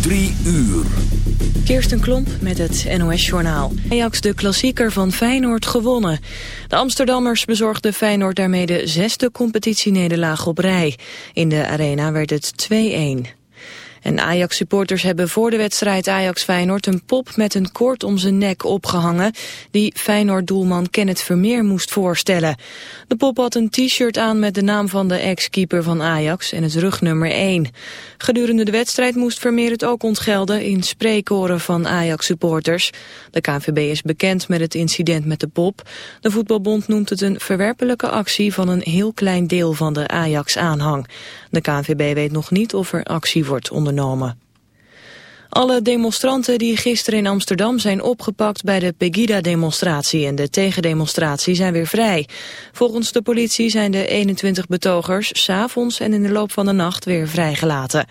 Drie uur. Kirsten Klomp met het NOS-journaal. Ajax de klassieker van Feyenoord gewonnen. De Amsterdammers bezorgden Feyenoord daarmee de zesde competitienederlaag op rij. In de arena werd het 2-1. En Ajax-supporters hebben voor de wedstrijd Ajax-Feyenoord een pop met een koord om zijn nek opgehangen die Feyenoord-doelman Kenneth Vermeer moest voorstellen. De pop had een t-shirt aan met de naam van de ex-keeper van Ajax en het rugnummer 1. Gedurende de wedstrijd moest Vermeer het ook ontgelden in spreekoren van Ajax-supporters. De KNVB is bekend met het incident met de pop. De voetbalbond noemt het een verwerpelijke actie van een heel klein deel van de Ajax-aanhang. De KNVB weet nog niet of er actie wordt ondernomen. Alle demonstranten die gisteren in Amsterdam zijn opgepakt bij de Pegida-demonstratie en de tegendemonstratie zijn weer vrij. Volgens de politie zijn de 21 betogers s'avonds en in de loop van de nacht weer vrijgelaten.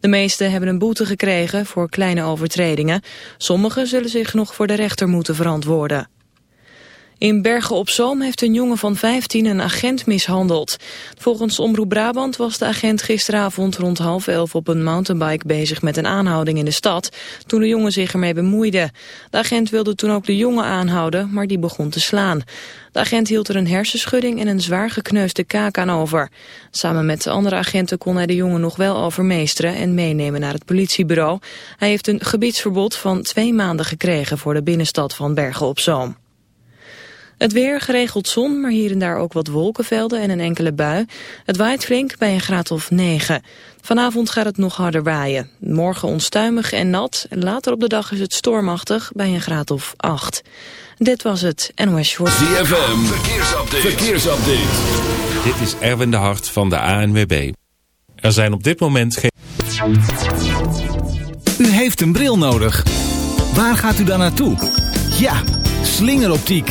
De meesten hebben een boete gekregen voor kleine overtredingen. Sommigen zullen zich nog voor de rechter moeten verantwoorden. In Bergen op Zoom heeft een jongen van 15 een agent mishandeld. Volgens Omroep Brabant was de agent gisteravond rond half elf op een mountainbike bezig met een aanhouding in de stad, toen de jongen zich ermee bemoeide. De agent wilde toen ook de jongen aanhouden, maar die begon te slaan. De agent hield er een hersenschudding en een zwaar gekneusde kaak aan over. Samen met de andere agenten kon hij de jongen nog wel overmeesteren en meenemen naar het politiebureau. Hij heeft een gebiedsverbod van twee maanden gekregen voor de binnenstad van Bergen op Zoom. Het weer, geregeld zon, maar hier en daar ook wat wolkenvelden en een enkele bui. Het waait flink bij een graad of 9. Vanavond gaat het nog harder waaien. Morgen onstuimig en nat. Later op de dag is het stormachtig bij een graad of 8. Dit was het NOS Short. ZFM, verkeersupdate. verkeersupdate. Dit is Erwin de Hart van de ANWB. Er zijn op dit moment geen... U heeft een bril nodig. Waar gaat u dan naartoe? Ja, slingeroptiek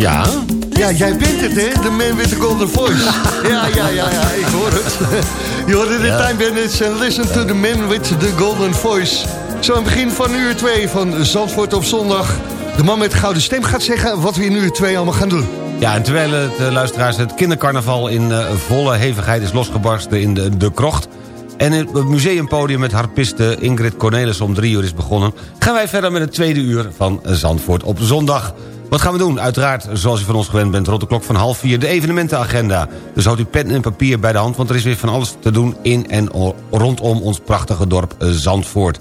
Ja? Ja, jij bent het, hè? De man with the golden voice. ja, ja, ja, ja, ik hoor het. Je hoorde de ja. Time Bandits en listen to the man with the golden voice. Zo aan het begin van uur 2 van Zandvoort op zondag. De man met de gouden stem gaat zeggen wat we in uur 2 allemaal gaan doen. Ja, en terwijl het, uh, luisteraars, het kindercarnaval in uh, volle hevigheid is losgebarsten in de, de krocht... en het museumpodium met harpiste Ingrid Cornelis om drie uur is begonnen... gaan wij verder met het tweede uur van Zandvoort op zondag. Wat gaan we doen? Uiteraard, zoals u van ons gewend bent, rond de klok van half vier... de evenementenagenda. Dus houdt u pen en papier bij de hand... want er is weer van alles te doen in en rondom ons prachtige dorp Zandvoort.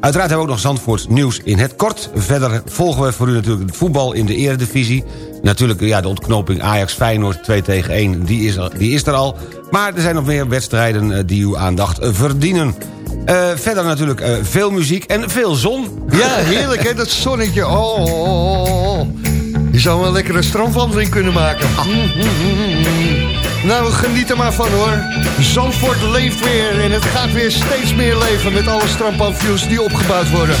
Uiteraard hebben we ook nog Zandvoorts nieuws in het kort. Verder volgen we voor u natuurlijk het voetbal in de eredivisie. Natuurlijk ja, de ontknoping Ajax-Feyenoord 2 tegen 1, die is, er, die is er al. Maar er zijn nog meer wedstrijden eh, die uw aandacht eh, verdienen. Uh, verder natuurlijk uh, veel muziek en veel zon. Ja, heerlijk hè, dat zonnetje. Oh, oh, oh, Je zou wel een lekkere strandwandeling kunnen maken. Nou, geniet er maar van hoor. Zandvoort leeft weer en het gaat weer steeds meer leven... met alle strandpavioens die opgebouwd worden.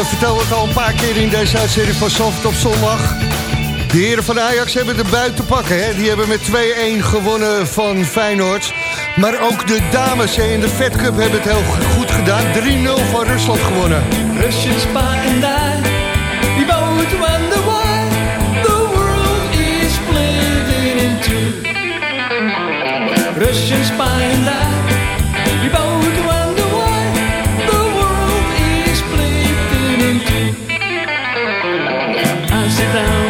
We vertelden het al een paar keer in deze uitzending van Soft op zondag. De heren van Ajax hebben de buiten te pakken. Hè? Die hebben met 2-1 gewonnen van Feyenoord. Maar ook de dames in de Fed Cup hebben het heel goed gedaan. 3-0 van Rusland gewonnen. Russians by and I, we the world is split in two. Russians by and I, sit down.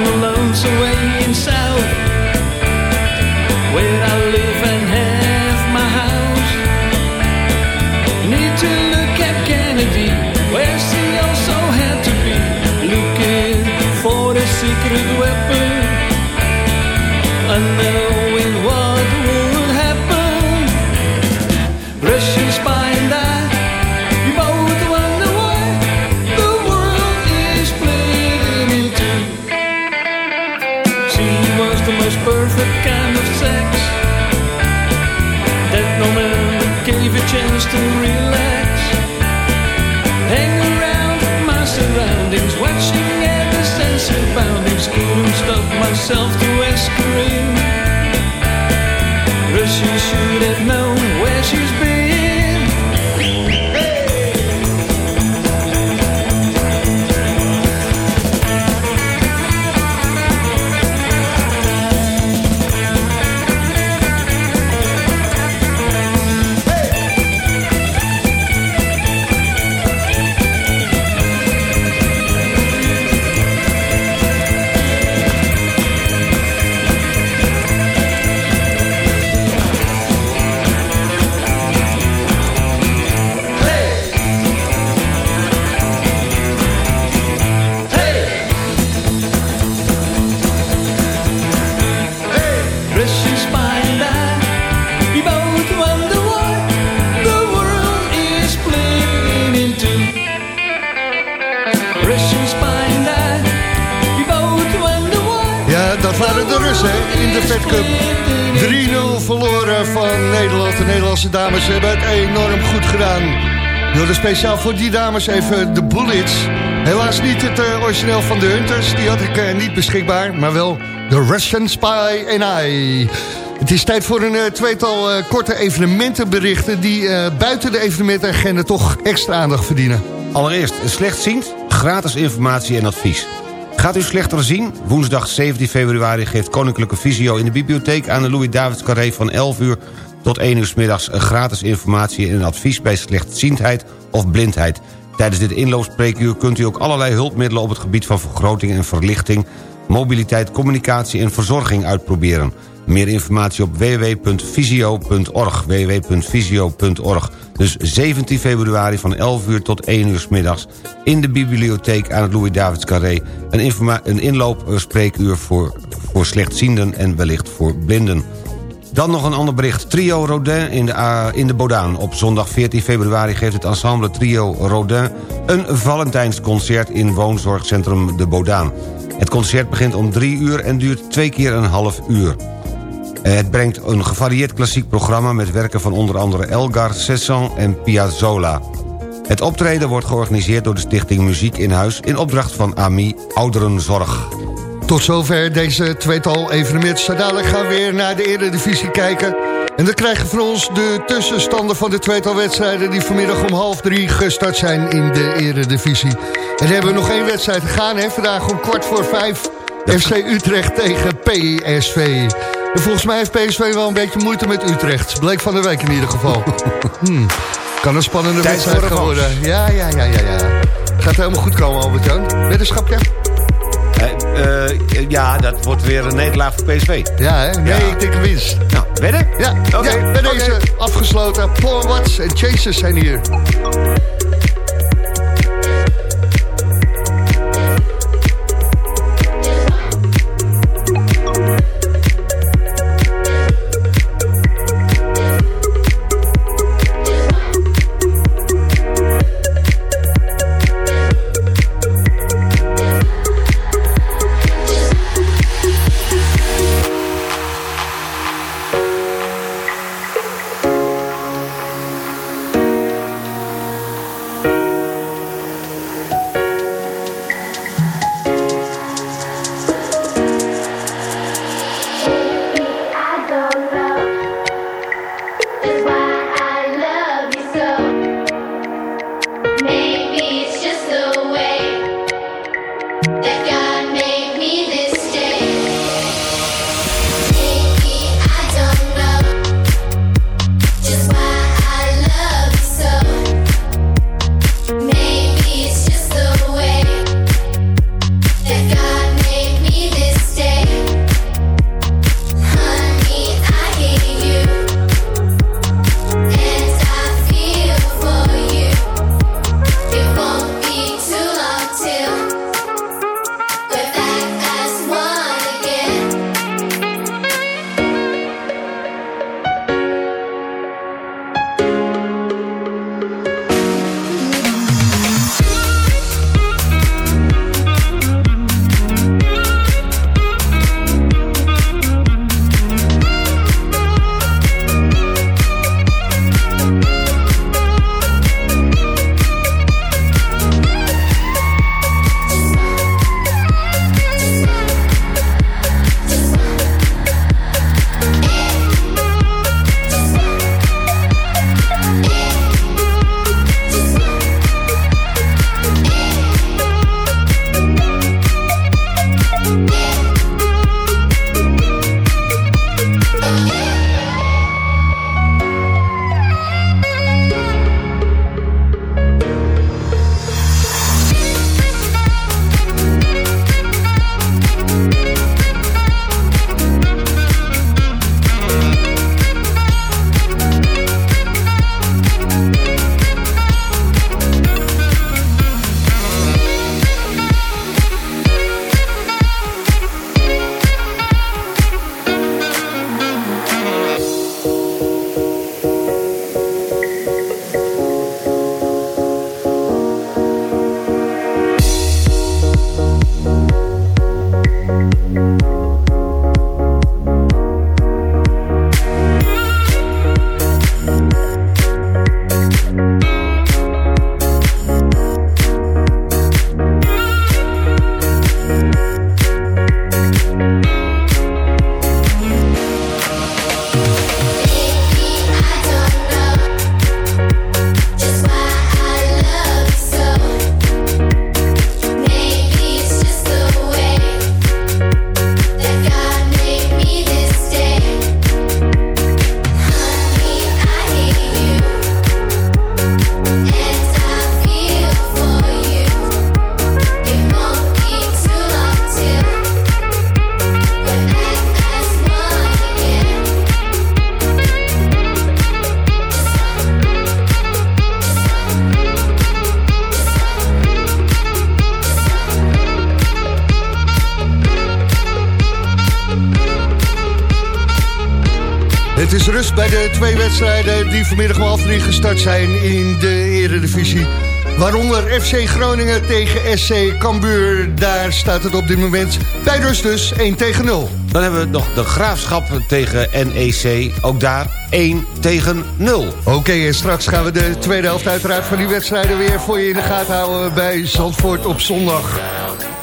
Nederland. De Nederlandse dames hebben het enorm goed gedaan. Wilde speciaal voor die dames even de Bullets. Helaas niet het eh, origineel van de Hunters. Die had ik eh, niet beschikbaar. Maar wel The Russian Spy and I. Het is tijd voor een eh, tweetal korte evenementenberichten... die buiten de evenementenagenda toch extra aandacht verdienen. Allereerst, slechtziend, gratis informatie en advies. Gaat u slechter zien? Woensdag 17 februari geeft Koninklijke Visio in de bibliotheek... aan de Louis-Davids Carré van 11 uur tot 1 uur middags... gratis informatie en advies bij slechtziendheid of blindheid. Tijdens dit inloopspreekuur kunt u ook allerlei hulpmiddelen... op het gebied van vergroting en verlichting... mobiliteit, communicatie en verzorging uitproberen. Meer informatie op www.visio.org. www.visio.org. Dus 17 februari van 11 uur tot 1 uur middags... in de bibliotheek aan het Louis-Davids Carré... een, een inloopspreekuur voor, voor slechtzienden en wellicht voor blinden. Dan nog een ander bericht. Trio Rodin in de, in de Bodaan. Op zondag 14 februari geeft het ensemble Trio Rodin... een Valentijnsconcert in woonzorgcentrum De Bodaan. Het concert begint om 3 uur en duurt twee keer een half uur. Het brengt een gevarieerd klassiek programma... met werken van onder andere Elgar, Cesson en Piazzolla. Het optreden wordt georganiseerd door de stichting Muziek in Huis... in opdracht van AMI Ouderenzorg. Tot zover deze tweetal evenementen. Zo dadelijk gaan we weer naar de Eredivisie kijken. En dan krijgen we van ons de tussenstanden van de tweetal wedstrijden... die vanmiddag om half drie gestart zijn in de Eredivisie. En dan hebben we nog één wedstrijd te gaan. Hè? Vandaag om kwart voor vijf. FC Utrecht tegen PSV. En volgens mij heeft PSV wel een beetje moeite met Utrecht. Bleek van de week in ieder geval. Hmm. Kan een spannende Tijd wedstrijd gaan worden. Ja, ja, ja, ja, ja. Gaat helemaal goed komen, Albert-Jan. Weddenschapje? Eh, ja, dat wordt weer een nederlaag voor PSV. Ja, hè? Nee, Ja. ik denk een winst. Nou, wedden? Ja, Oké, ja, bij oké. deze afgesloten. Paul Watts en Chasers zijn hier. Het is rust bij de twee wedstrijden die vanmiddag om half drie gestart zijn in de Eredivisie. Waaronder FC Groningen tegen SC Cambuur. Daar staat het op dit moment bij rust dus 1 tegen 0. Dan hebben we nog de Graafschap tegen NEC. Ook daar 1 tegen 0. Oké, en straks gaan we de tweede helft uiteraard van die wedstrijden weer voor je in de gaten houden bij Zandvoort op zondag.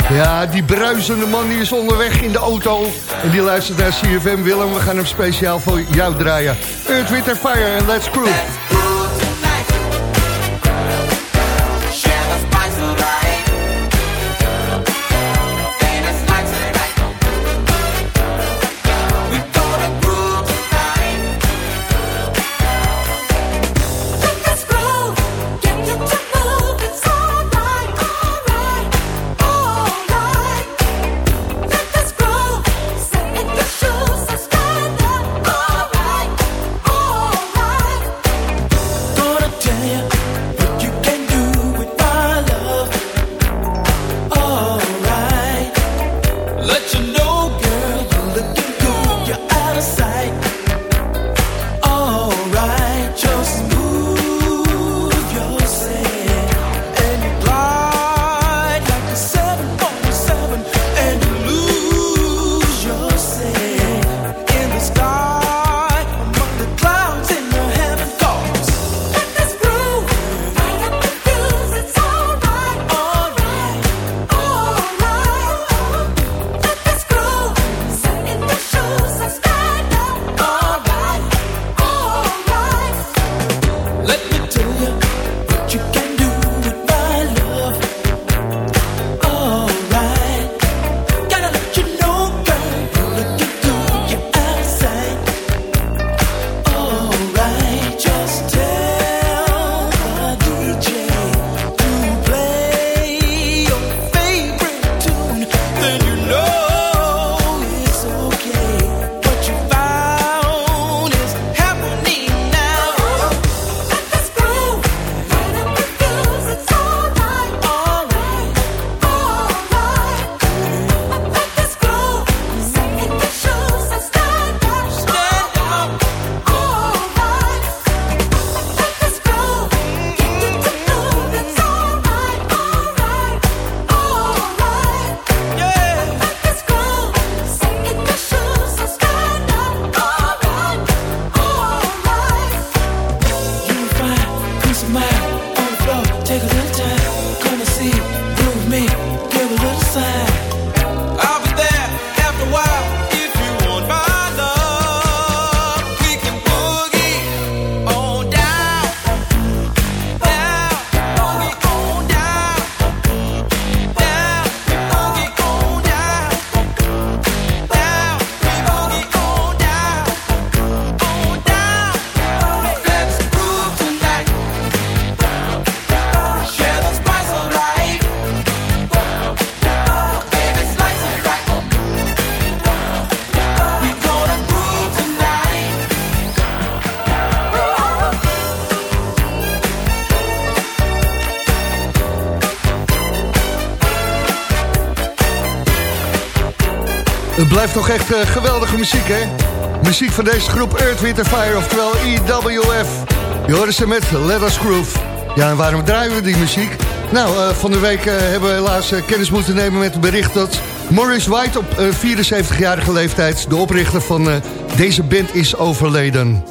Ja, die bruisende man die is onderweg in de auto. En die luistert naar CFM Willem. We gaan hem speciaal voor jou draaien. Earth, Winter, Fire en Let's Groove. Het blijft toch echt eh, geweldige muziek, hè? Muziek van deze groep Earth, Winter, Fire, oftewel EWF. Je hoorde ze met Let Us Groove. Ja, en waarom draaien we die muziek? Nou, eh, van de week eh, hebben we helaas kennis moeten nemen met het bericht dat Morris White op eh, 74-jarige leeftijd, de oprichter van deze band, is overleden.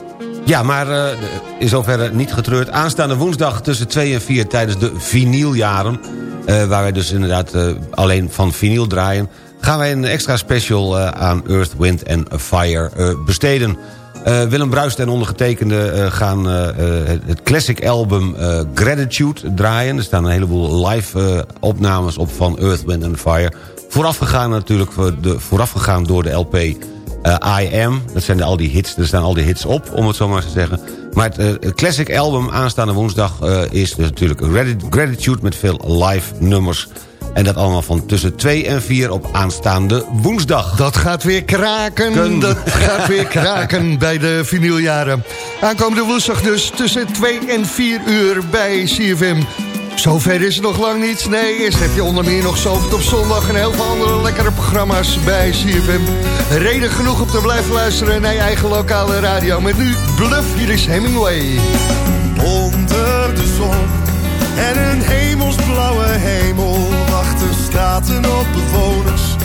Ja, maar eh, in zoverre niet getreurd. Aanstaande woensdag tussen 2 en 4 tijdens de vinyljaren... waar wij dus inderdaad alleen van vinyl draaien... gaan wij een extra special eh, aan Earth, Wind Fire eh, besteden. Eh, Willem Bruist en ondergetekende gaan het, classic album Gratitude draaien. Er staan een heleboel live opnames op van Earth, Wind and Fire. Voorafgegaan natuurlijk de, voorafgegaan door de LP I Am. Dat zijn al die hits, er staan al die hits op, om het zo maar te zeggen. Maar het, classic album aanstaande woensdag is dus natuurlijk Grati- Gratitude... met veel live nummers. En dat allemaal van tussen 2 en 4 op aanstaande woensdag. Dat gaat weer kraken, Kun. dat gaat weer kraken bij de vinyljaren. Aankomende woensdag dus tussen 2 en 4 uur bij CFM. Zover is het nog lang niet. Nee, eerst heb je onder meer nog Zovert op zondag... en heel veel andere lekkere programma's bij CFM. Reden genoeg om te blijven luisteren naar je eigen lokale radio. Met nu Bluff, hier is Hemingway. Onder de zon en een hemelsblauwe hemel... op bewoners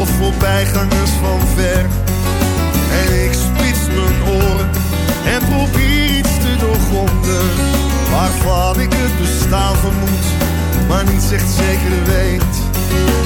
of voorbijgangers van ver. En ik spits mijn oren en probeer iets te doorgronden waarvan ik het bestaan vermoed, maar niet echt zeker weet.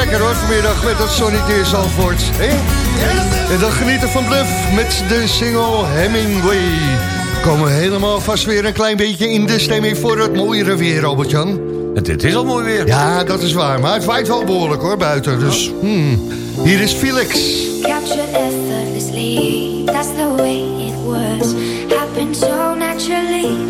lekker hoor, vanmiddag met dat zonnetje in Zandvoort. hè? En dan genieten van Bluff met de single Hemingway. Komen we helemaal vast weer een klein beetje in de stemming voor het mooiere weer, Robert-Jan. Het, het is al mooi weer. Ja, dat is waar, maar het waait wel behoorlijk hoor, buiten. Dus, hmm. Hier is Felix. Captured effortlessly, that's the way it was. Happened so naturally,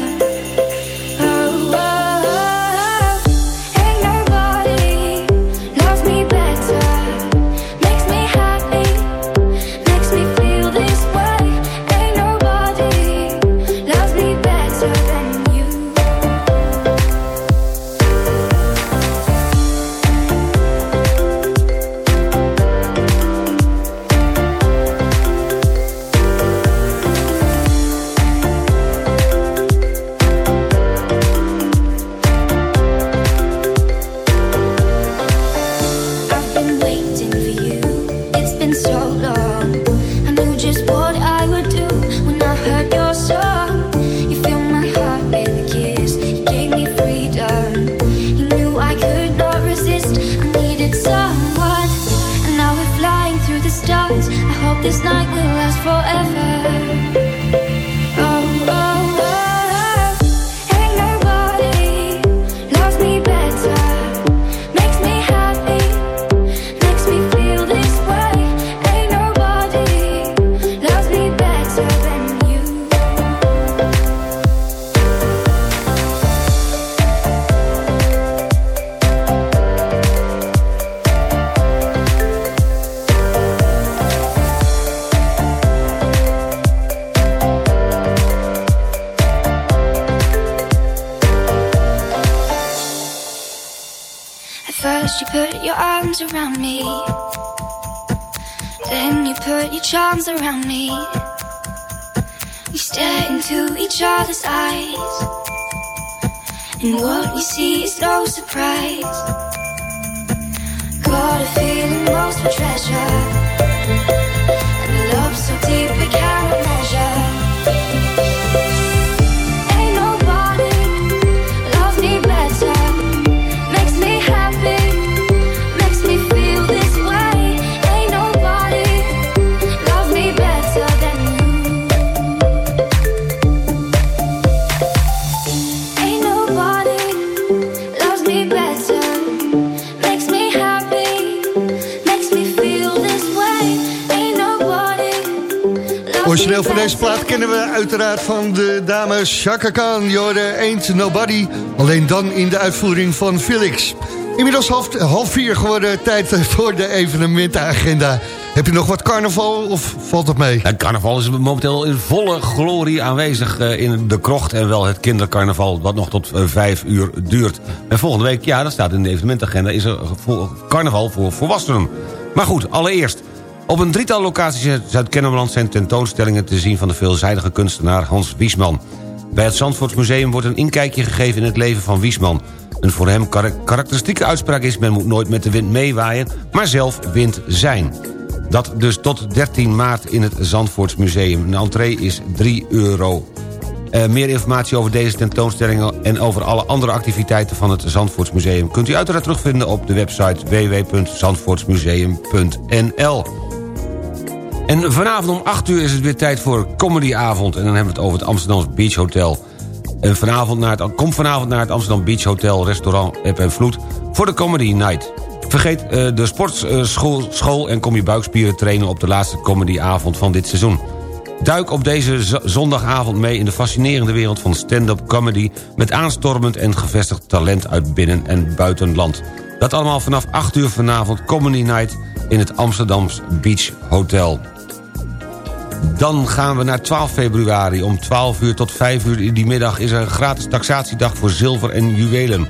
surprised. Got a feeling most of treasure. Deze plaat kennen we uiteraard van de dames Chaka Khan, Jorde, Ain't Nobody. Alleen dan in de uitvoering van Felix. Inmiddels half, vier geworden, tijd voor de evenementenagenda. Heb je nog wat carnaval of valt het mee? Het carnaval is momenteel in volle glorie aanwezig eh, in de krocht... en wel het kindercarnaval, wat nog tot eh, vijf uur duurt. En volgende week, ja, dat staat in de evenementagenda... is er carnaval voor volwassenen. Maar goed, allereerst... Op een drietal locaties in Zuid-Kennemerland zijn tentoonstellingen te zien... van de veelzijdige kunstenaar Hans Wiesman. Bij het Zandvoortsmuseum wordt een inkijkje gegeven in het leven van Wiesman. Een voor hem karak- karakteristieke uitspraak is... men moet nooit met de wind meewaaien, maar zelf wind zijn. Dat dus tot 13 maart in het Zandvoortsmuseum. Een entree is 3 euro. Eh, meer informatie over deze tentoonstellingen... en over alle andere activiteiten van het Zandvoortsmuseum... kunt u uiteraard terugvinden op de website www.zandvoortsmuseum.nl. En vanavond om 8 uur is het weer tijd voor comedyavond... en dan hebben we het over het Amsterdamse Beach Hotel. En vanavond naar het, kom vanavond naar het Amsterdam Beach Hotel... restaurant Eb en Vloed voor de Comedy Night. Vergeet eh, de sportschool school en kom je buikspieren trainen... op de laatste comedyavond van dit seizoen. Duik op deze zondagavond mee in de fascinerende wereld van stand-up comedy... met aanstormend en gevestigd talent uit binnen- en buitenland. Dat allemaal vanaf 8 uur vanavond Comedy Night in het Amsterdams Beach Hotel. Dan gaan we naar 12 februari. Om 12 uur tot 5 uur in die middag is er een gratis taxatiedag voor zilver en juwelen.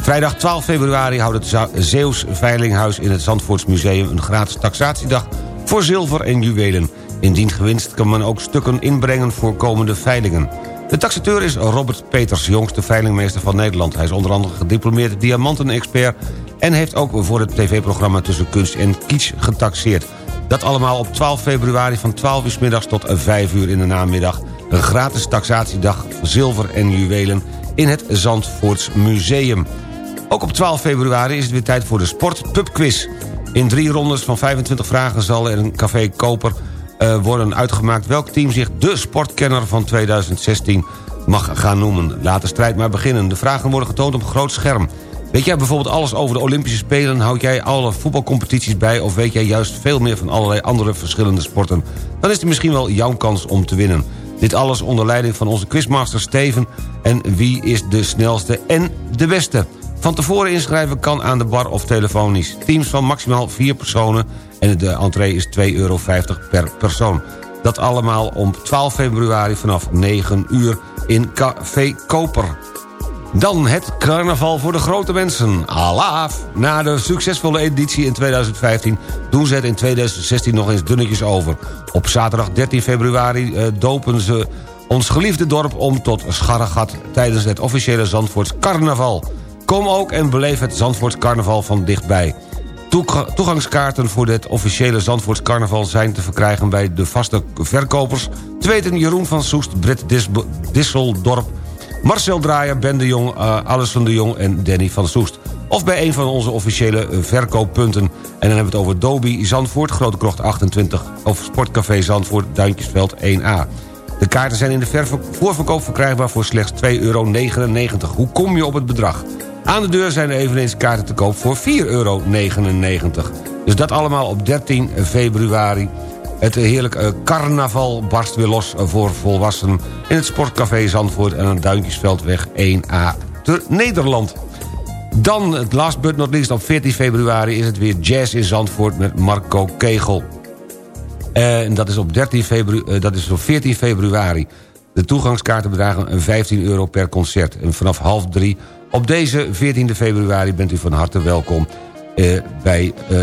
Vrijdag 12 februari houdt het Zeeuws Veilinghuis in het Zandvoortsmuseum... een gratis taxatiedag voor zilver en juwelen. Indien gewinst kan men ook stukken inbrengen voor komende veilingen. De taxateur is Robert Peters, jongste veilingmeester van Nederland. Hij is onder andere gediplomeerd diamantenexpert... en heeft ook voor het tv-programma Tussen Kunst en Kitsch getaxeerd. Dat allemaal op 12 februari van 12 uur 's middags tot 5 uur in de namiddag. Een gratis taxatiedag zilver en juwelen in het Zandvoorts Museum. Ook op 12 februari is het weer tijd voor de Sport Pub Quiz. In drie rondes van 25 vragen zal er een café Koper eh, worden uitgemaakt... welk team zich de sportkenner van 2016 mag gaan noemen. Laat de strijd maar beginnen. De vragen worden getoond op groot scherm. Weet jij bijvoorbeeld alles over de Olympische Spelen? Houd jij alle voetbalcompetities bij? Of weet jij juist veel meer van allerlei andere verschillende sporten? Dan is het misschien wel jouw kans om te winnen. Dit alles onder leiding van onze quizmaster Steven. En wie is de snelste en de beste? Van tevoren inschrijven kan aan de bar of telefonisch. Teams van maximaal vier personen en de entree is 2,50 euro per persoon. Dat allemaal om 12 februari vanaf 9 uur in Café Koper. Dan het carnaval voor de grote mensen. Alaaf! Na de succesvolle editie in 2015 doen ze het in 2016 nog eens dunnetjes over. Op zaterdag 13 februari eh, dopen ze ons geliefde dorp om tot scharregat... tijdens het officiële Zandvoorts carnaval. Kom ook en beleef het Zandvoorts carnaval van dichtbij. Toega- Toegangskaarten voor het officiële Zandvoorts carnaval zijn te verkrijgen bij de vaste verkopers. Te weten Jeroen van Soest, Britt Dis Disseldorp, Marcel Draaier, Ben de Jong, uh, Alison de Jong en Danny van Soest. Of bij een van onze officiële eh, verkooppunten. En dan hebben we het over Dobi Zandvoort, Grote Krocht 28... of Sportcafé Zandvoort, Duintjesveld 1A. De kaarten zijn in de voorverkoop verkrijgbaar voor slechts 2,99 euro. Hoe kom je op het bedrag? Aan de deur zijn er eveneens kaarten te koop voor 4,99 euro. Dus dat allemaal op 13 februari. Het heerlijk eh, carnaval barst weer los voor volwassenen... in het Sportcafé Zandvoort en aan Duintjesveldweg 1A te Nederland. Dan, het last but not least, op 14 februari is het weer jazz in Zandvoort met Marco Kegel. Eh, En dat is op, 13 februari, dat is op 14 februari. De toegangskaarten bedragen 15 euro per concert. En vanaf half drie op deze 14 februari bent u van harte welkom... eh, bij eh,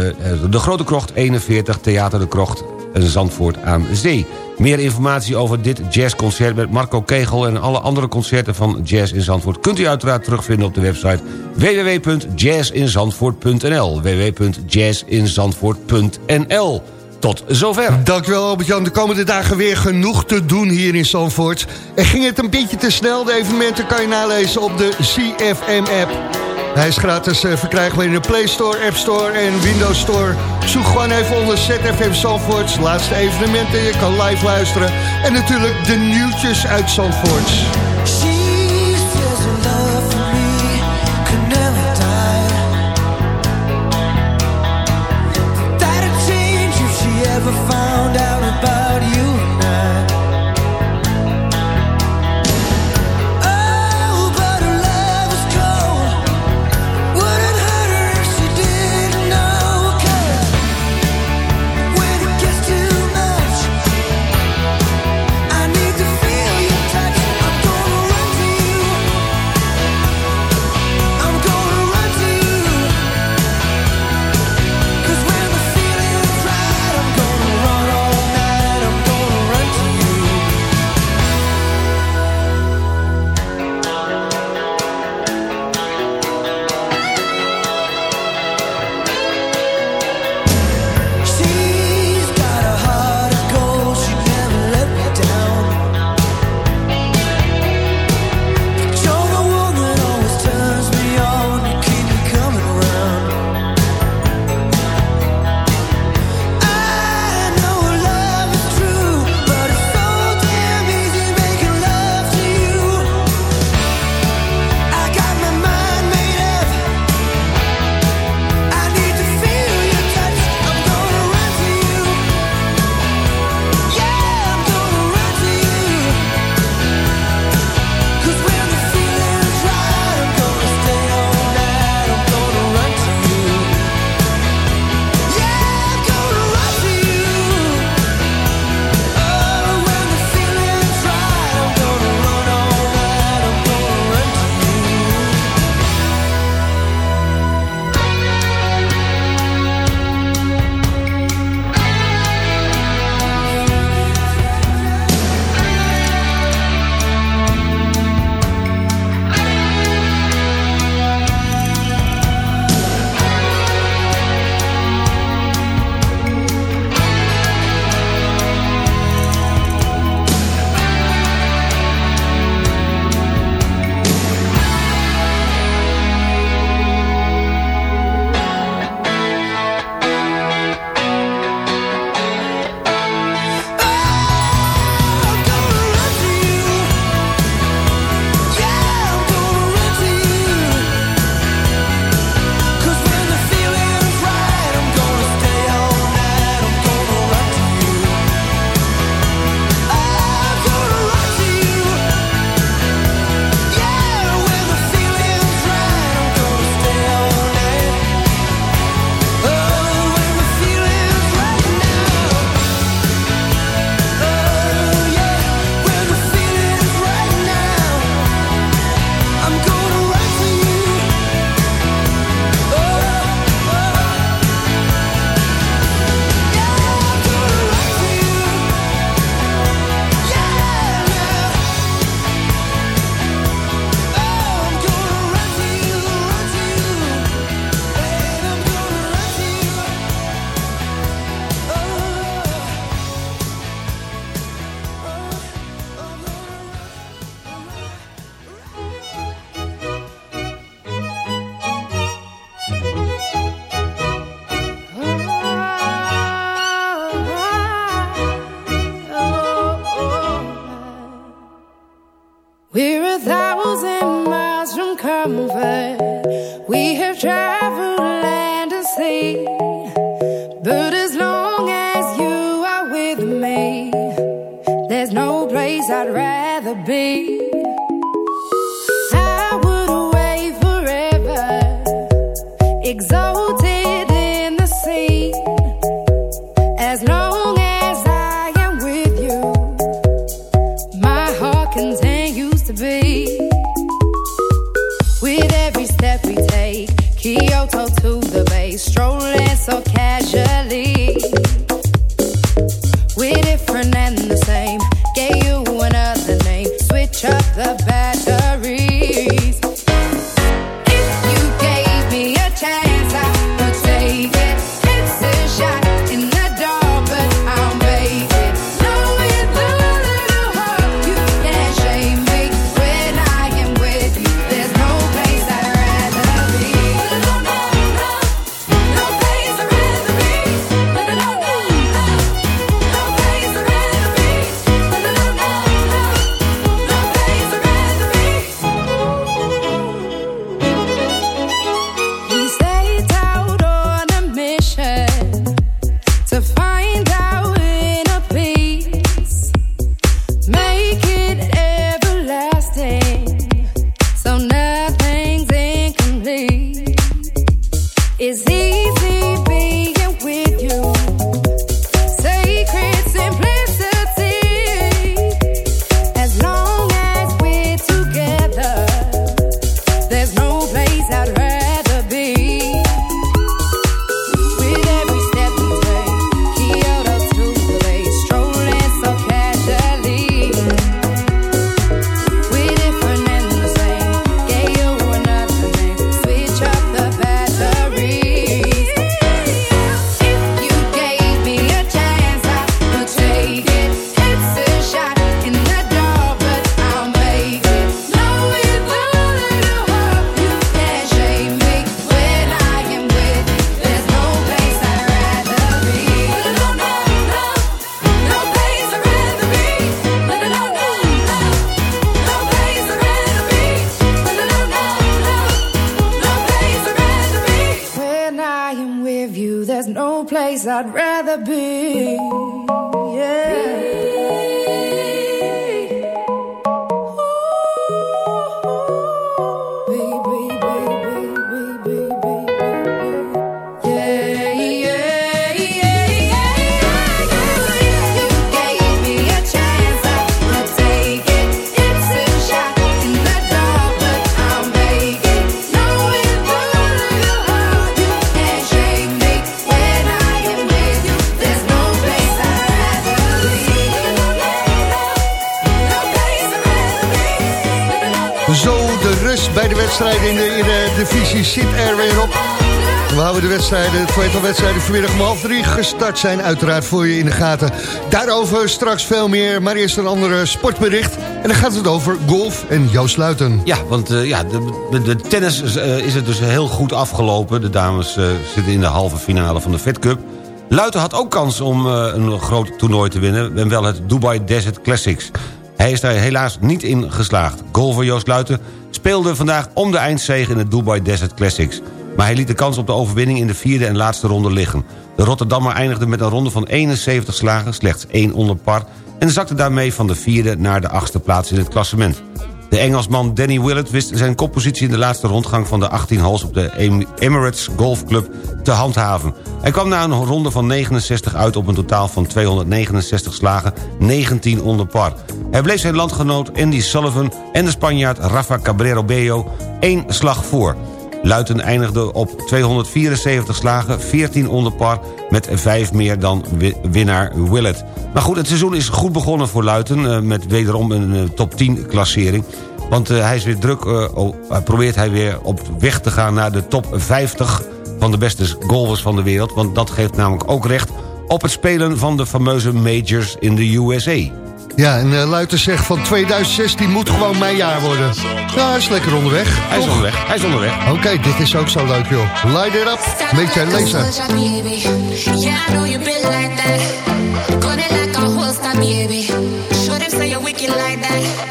de Grote Krocht 41, Theater de Krocht, Zandvoort aan Zee. Meer informatie over dit jazzconcert met Marco Kegel... en alle andere concerten van Jazz in Zandvoort... kunt u uiteraard terugvinden op de website www.jazzinzandvoort.nl www.jazzinzandvoort.nl Tot zover. Dankjewel Albert-Jan. De komende dagen weer genoeg te doen hier in Zandvoort. En ging het een beetje te snel? De evenementen kan je nalezen op de CFM-app. Hij is gratis uh, verkrijgbaar in de Play Store, App Store en Windows Store. Zoek gewoon even onder ZFM Zandvoort. Laatste evenementen, je kan live luisteren. En natuurlijk de nieuwtjes uit Zandvoort. Tweetal wedstrijden vanmiddag om half drie gestart zijn. Uiteraard voor je in de gaten. Daarover straks veel meer, maar eerst een andere sportbericht. En dan gaat het over golf en Joost Luiten. Ja, want eh, ja, de, de, tennis is, eh, is het dus heel goed afgelopen. De dames eh, zitten in de halve finale van de Fed Cup. Luiten had ook kans om eh, een groot toernooi te winnen. En wel het Dubai Desert Classics. Hij is daar helaas niet in geslaagd. Golfer Joost Luiten speelde vandaag om de eindzege in het Dubai Desert Classics. Maar hij liet de kans op de overwinning in de vierde en laatste ronde liggen. De Rotterdammer eindigde met een ronde van 71 slagen, slechts één onder par... en zakte daarmee van de vierde naar de achtste plaats in het klassement. De Engelsman Danny Willett wist zijn koppositie in de laatste rondgang van de 18 holes op de Em- Emirates Golf Club te handhaven. Hij kwam na een ronde van 69 uit op een totaal van 269 slagen, 19 onder par. Hij bleef zijn landgenoot Andy Sullivan en de Spanjaard Rafa Cabrero Bello één slag voor. Luiten eindigde op 274 slagen, 14 onder par... met 5 meer dan wi- winnaar Willett. Maar goed, het seizoen is goed begonnen voor Luiten... eh, met wederom een eh, top 10 klassering. Want eh, hij is weer druk, probeert hij weer op weg te gaan naar de top 50... van de beste golfers van de wereld. Want dat geeft namelijk ook recht op het spelen van de fameuze majors in de USA. Ja, en eh, Luiten zegt van 2016 moet gewoon mijn jaar worden. Ja, hij is lekker onderweg. Hij is toch? onderweg, hij is onderweg. Oké, dit is ook zo leuk, joh. Light it up, met je laser. Yeah, I know you been like that. Got it like a holster, baby. Show them say you're wicked like that.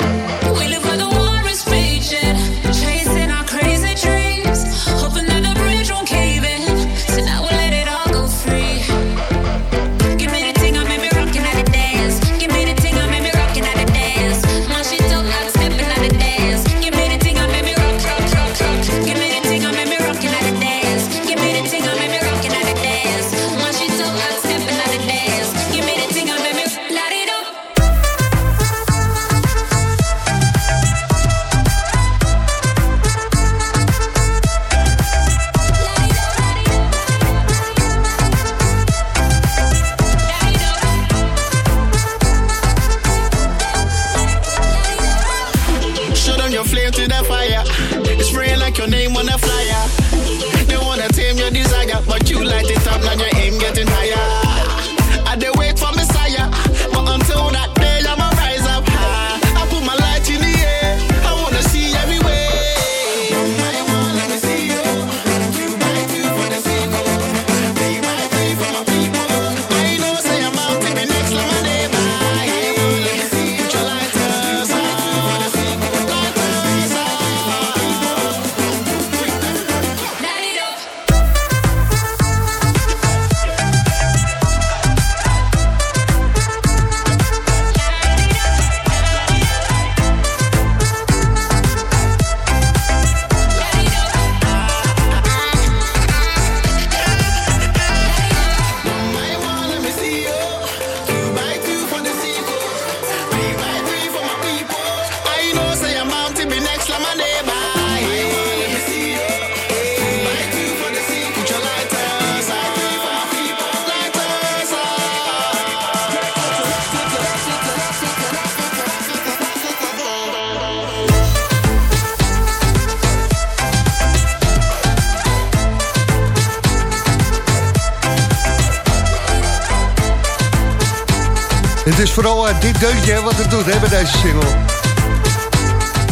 dit deuntje wat het doet bij deze single.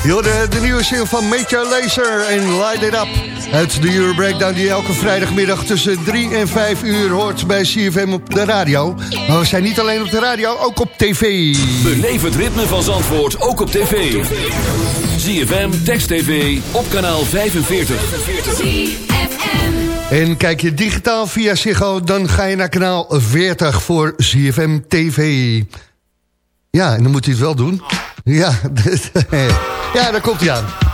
Jorde, de nieuwe single van Major Laser in Light It Up. Uit de Euro Breakdown die elke vrijdagmiddag tussen 3 en 5 uur hoort bij CFM op de radio. Maar we zijn niet alleen op de radio, ook op tv. Beleef het ritme van Zandvoort, ook op tv. CFM Text TV op kanaal 45. En kijk je digitaal via Ziggo, dan ga je naar kanaal 40 voor CFM TV. Ja, en dan moet hij het wel doen. Ja, dus, ja daar komt hij aan.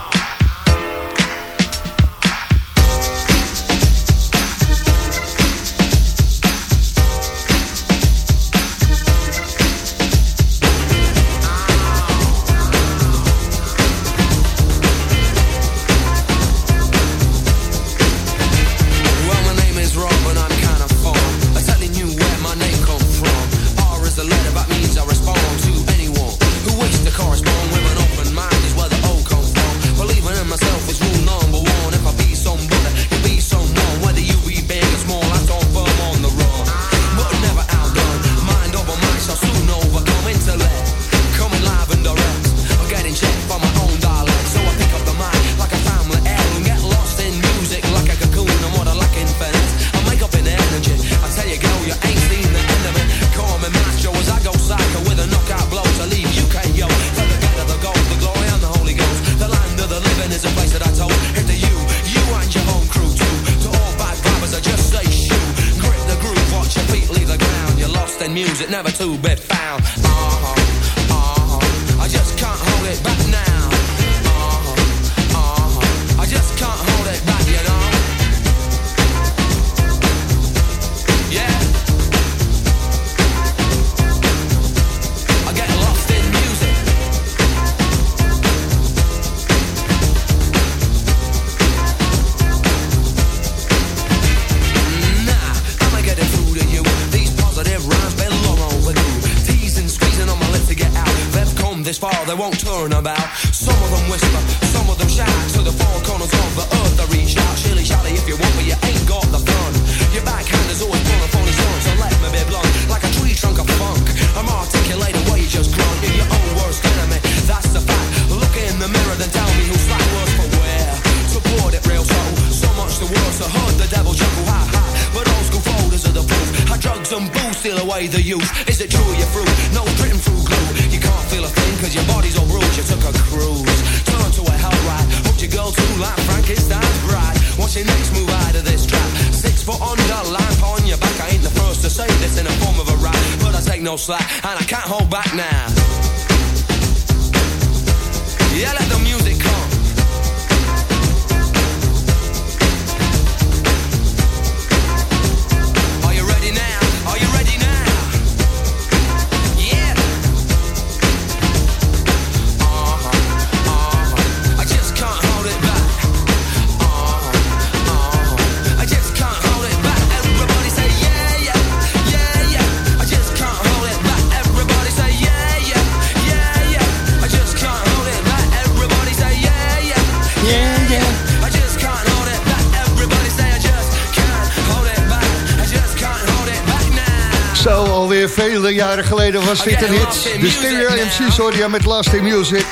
Jaren geleden was dit een hit. De Stereo MC's hoorde je met Last in Music.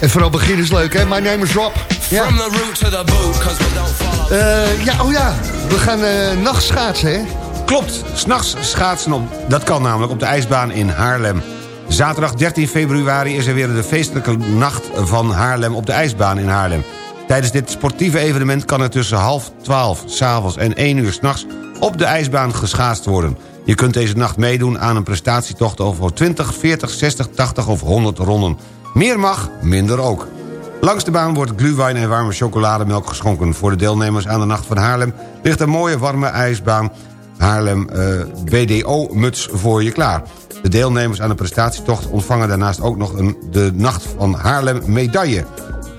En vooral begin is leuk, hè? My name is Rob. Ja, From the root to the boot, cause we don't follow. Eh, ja oh ja. We gaan eh nachtschaatsen, hè? Klopt, s'nachts schaatsen op, dat kan namelijk op de ijsbaan in Haarlem. Zaterdag 13 februari is er weer de feestelijke nacht van Haarlem op de ijsbaan in Haarlem. Tijdens dit sportieve evenement kan er tussen half 12 s'avonds en 1 uur s'nachts op de ijsbaan geschaatst worden. Je kunt deze nacht meedoen aan een prestatietocht over 20, 40, 60, 80 of 100 ronden. Meer mag, minder ook. Langs de baan wordt glühwein en warme chocolademelk geschonken. Voor de deelnemers aan de Nacht van Haarlem ligt een mooie warme ijsbaan Haarlem eh, BDO-muts voor je klaar. De deelnemers aan de prestatietocht ontvangen daarnaast ook nog een, de Nacht van Haarlem medaille.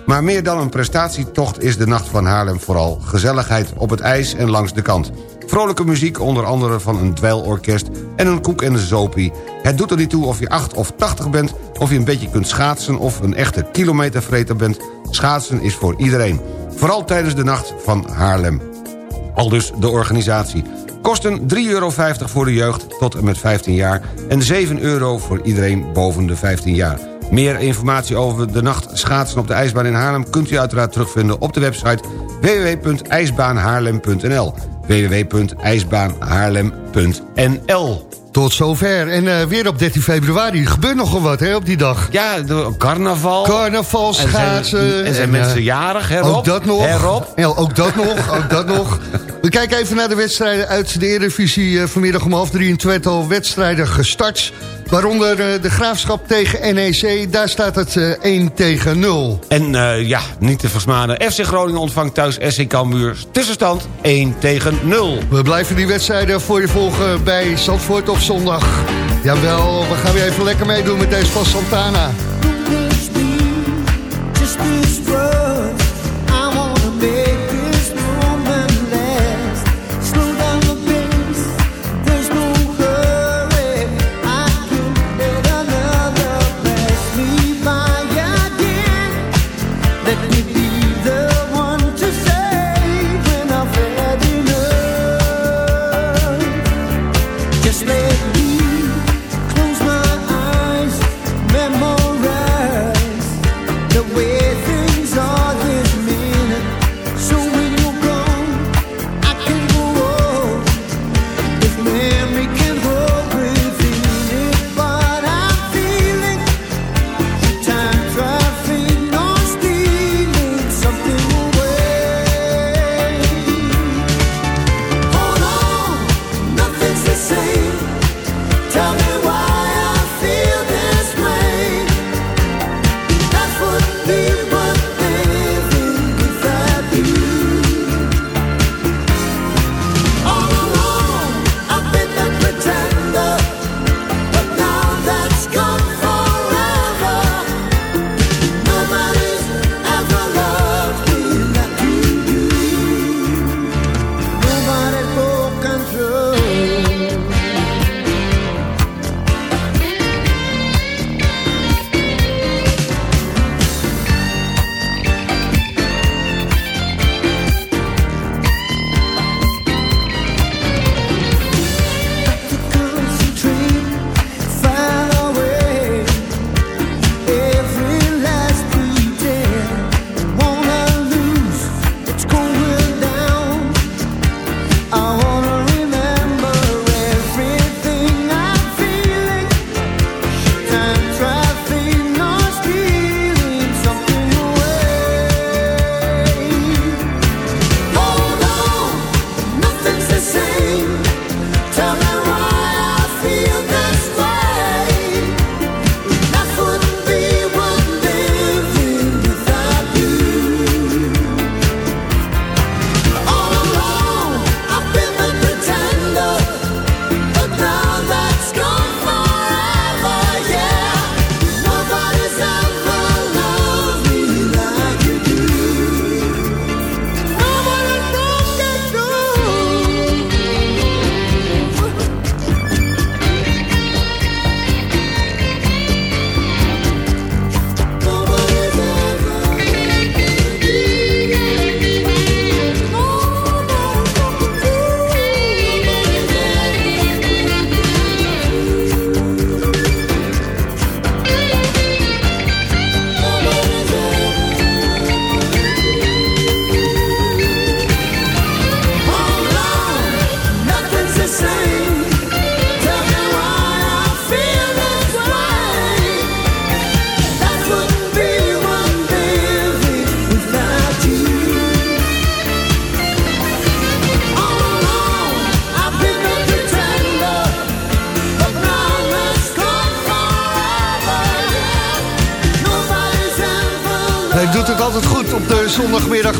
Maar meer dan een prestatietocht is de Nacht van Haarlem vooral gezelligheid op het ijs en langs de kant. Vrolijke muziek, onder andere van een dweilorkest en een koek en een zopie. Het doet er niet toe of je 8 of 80 bent, of je een beetje kunt schaatsen... of een echte kilometervreter bent. Schaatsen is voor iedereen. Vooral tijdens de Nacht van Haarlem. Al dus de organisatie. Kosten 3,50 euro voor de jeugd tot en met 15 jaar... en 7 euro voor iedereen boven de 15 jaar. Meer informatie over de nacht schaatsen op de ijsbaan in Haarlem... kunt u uiteraard terugvinden op de website www.ijsbaanhaarlem.nl www.ijsbaanhaarlem.nl Tot zover. En eh, weer op 13 februari. Er gebeurt nogal wat hè, op die dag. Ja, de carnaval. Carnaval, En zijn- schaatsen. en zijn eh, mensen jarig, hè, Rob? Ook dat nog. Hè, Rob? Ja, ook dat nog, ook dat nog. We kijken even naar de wedstrijden uit de Eredivisie. Eh, vanmiddag om half drie in Twente al wedstrijden gestart. Waaronder eh, de Graafschap tegen NEC. Daar staat het eh, 1 tegen 0. En eh, ja, niet te versmaden. FC Groningen ontvangt thuis SC Cambuur. Tussenstand 1 tegen 0. We blijven die wedstrijden voor je volgen bij Zandvoort op zondag. Jawel, we gaan weer even lekker meedoen met deze van Santana.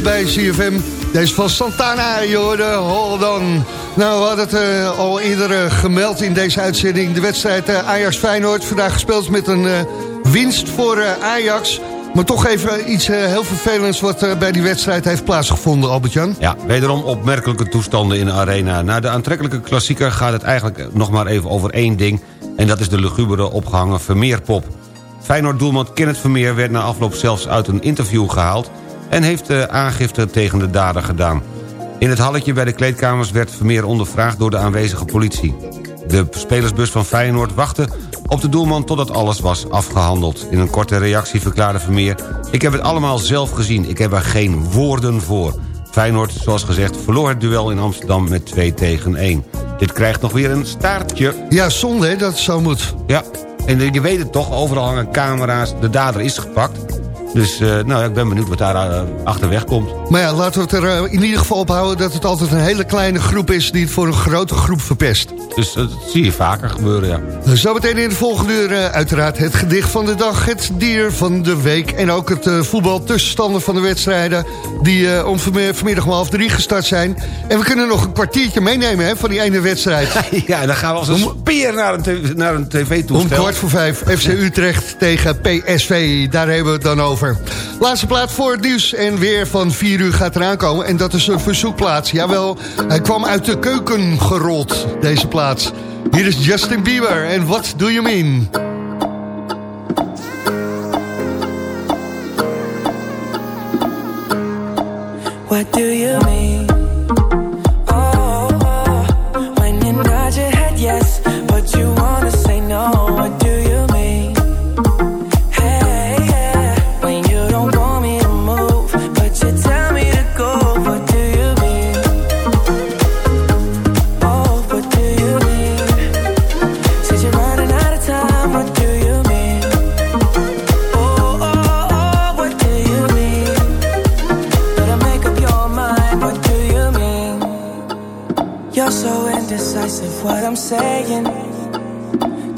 Bij CFM. Deze van Santana, je hoorde Hold On. Nou, we hadden het eh, al eerder eh, gemeld in deze uitzending. De wedstrijd eh, Ajax-Feyenoord. Vandaag gespeeld met een winst voor Ajax. Maar toch even iets heel vervelends wat bij die wedstrijd heeft plaatsgevonden, Albert-Jan. Ja, wederom opmerkelijke toestanden in de arena. Na de aantrekkelijke klassieker gaat het eigenlijk nog maar even over één ding... en dat is de lugubere opgehangen Vermeerpop. Feyenoord-doelman Kenneth Vermeer werd na afloop zelfs uit een interview gehaald... en heeft de aangifte tegen de dader gedaan. In het halletje bij de kleedkamers werd Vermeer ondervraagd door de aanwezige politie. De spelersbus van Feyenoord wachtte op de doelman totdat alles was afgehandeld. In een korte reactie verklaarde Vermeer... Ik heb het allemaal zelf gezien, ik heb er geen woorden voor. Feyenoord, zoals gezegd, verloor het duel in Amsterdam met 2 tegen 1. Dit krijgt nog weer een staartje. Ja, zonde hè, dat het zo moet. Ja, en je weet het toch, overal hangen camera's, de dader is gepakt. Dus uh, nou, ik ben benieuwd wat daar uh, achterweg komt. Maar ja, laten we het er uh, in ieder geval op houden... dat het altijd een hele kleine groep is die het voor een grote groep verpest. Dus dat zie je vaker gebeuren, ja. Zometeen in de volgende uur uiteraard het gedicht van de dag... het dier van de week en ook het voetbal tussenstanden van de wedstrijden... die om vanmiddag om half drie gestart zijn. En we kunnen nog een kwartiertje meenemen hè, van die ene wedstrijd. ja, dan gaan we als een speer naar een, naar een tv-toestel. Om kwart voor vijf, FC Utrecht tegen PSV. Daar hebben we het dan over. Laatste plaat voor het nieuws en weer van 4 uur gaat eraan komen. En dat is een verzoekplaats. Jawel, hij kwam uit de keuken gerold, deze plaats. Hier is Justin Bieber en What Do You Mean? What do you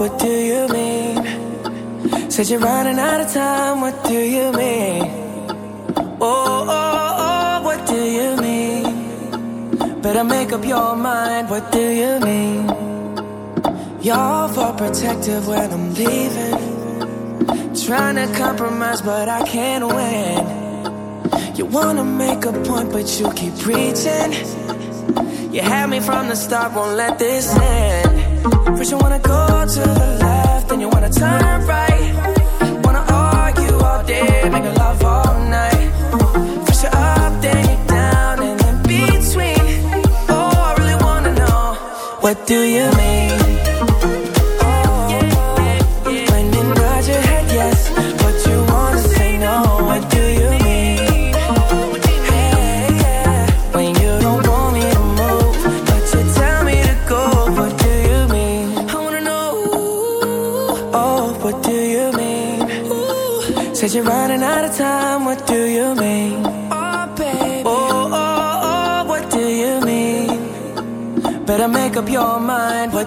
What do you mean? Said you're running out of time. What do you mean? Oh, oh, oh, what do you mean? Better make up your mind. What do you mean? You're for protective when I'm leaving. Trying to compromise, but I can't win. You wanna make a point, but you keep preaching. You had me from the start, won't let this end. First you wanna go to the left, then you wanna turn right. Wanna argue all day, making love all night. First you're up, then you're down, and in between. Oh, I really wanna know, what do you mean?